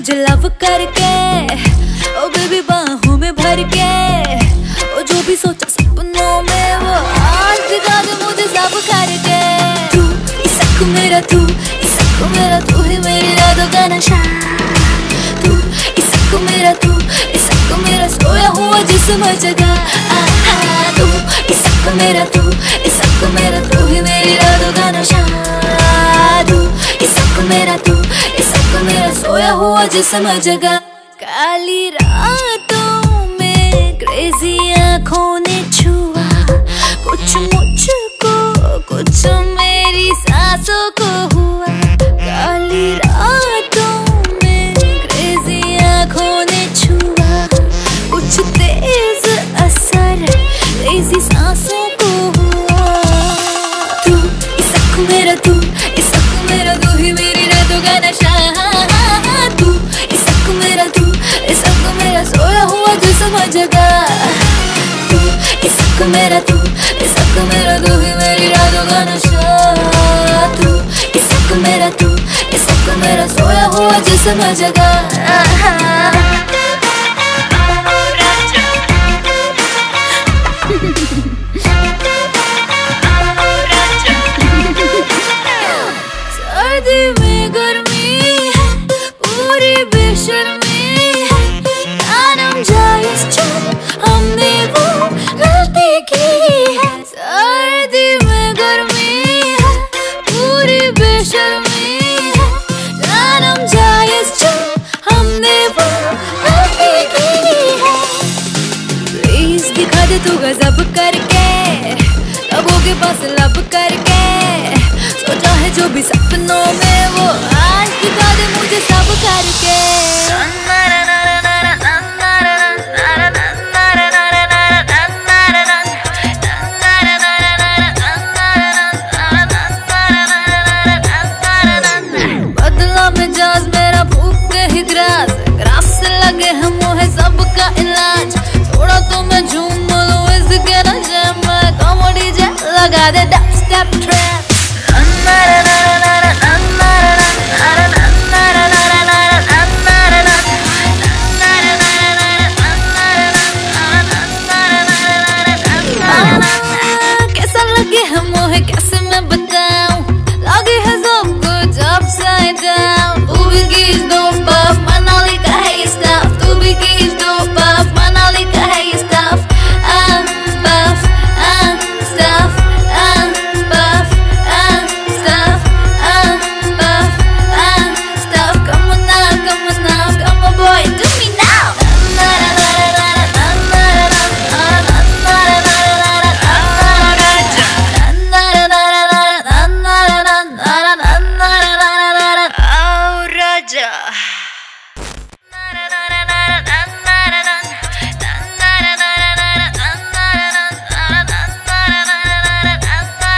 मुझे लव करके, ओ बेबी बाहों में भर के ओ जो भी सोचा सपनों में वो आज दिखा दे मुझे सब करके। तू इसको मेरा, तू इसको मेरा, तू ही मेरी रातों का नशा तू इसको मेरा, तू इसको मेरा, सोया हुआ जिस्म जगा। तू इसको मेरा, तू इसको मेरा, तू ही मेरी रातों का नशा सोया समझगा काली रातों। जिसम जगा तू इसक मेरा तू इसक मेरा तू ही मेरी रातों का नशा। तू इसक मेरा तू इसक मेरा सोया हुआ जिसम जगा करके। लबों के पास लब करके। सोचा है जो भी सपनों में वो